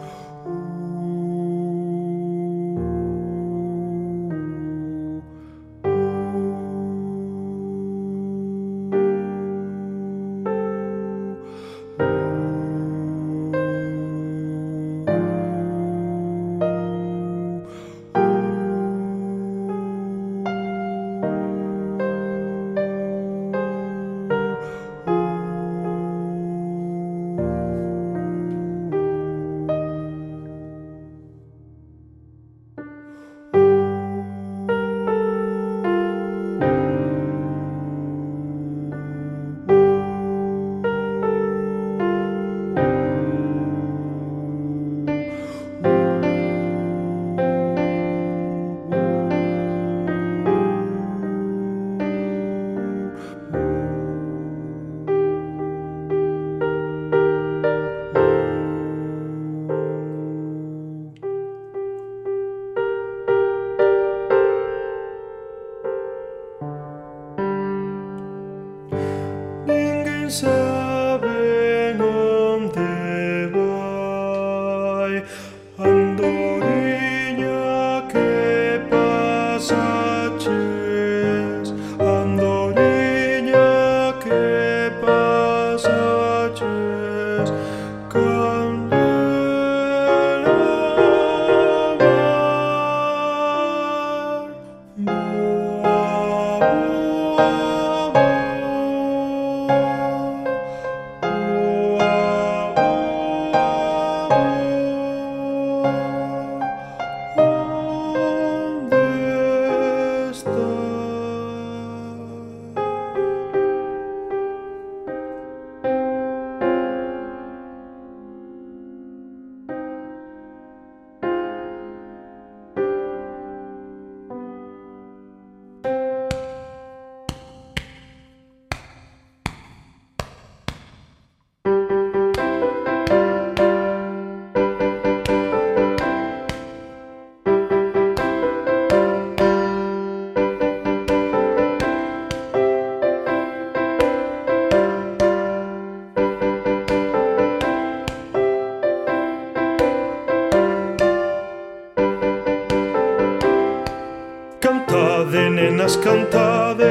Oh. saben om Cantade, nenas, cantade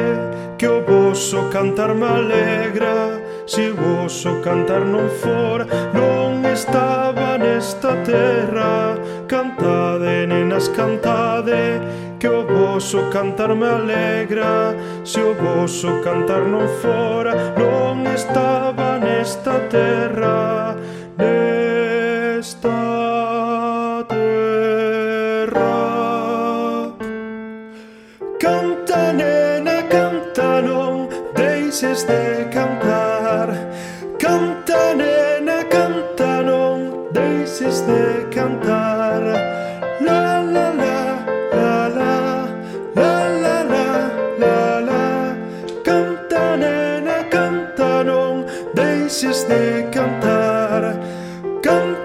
Que o vosso cantar me alegra. Se o vosso cantar non for Non estaba nesta terra. Cantade, nenas, cantade Que o vosso cantar me alegra. Se o vosso cantar non fora Non estaba nesta terra. Deixes de cantar. Canta, nena, canta, non deixes de cantar. La, la, la, la, la La, la, la, la, la. Canta, nena, canta, non deixes de cantar. Canta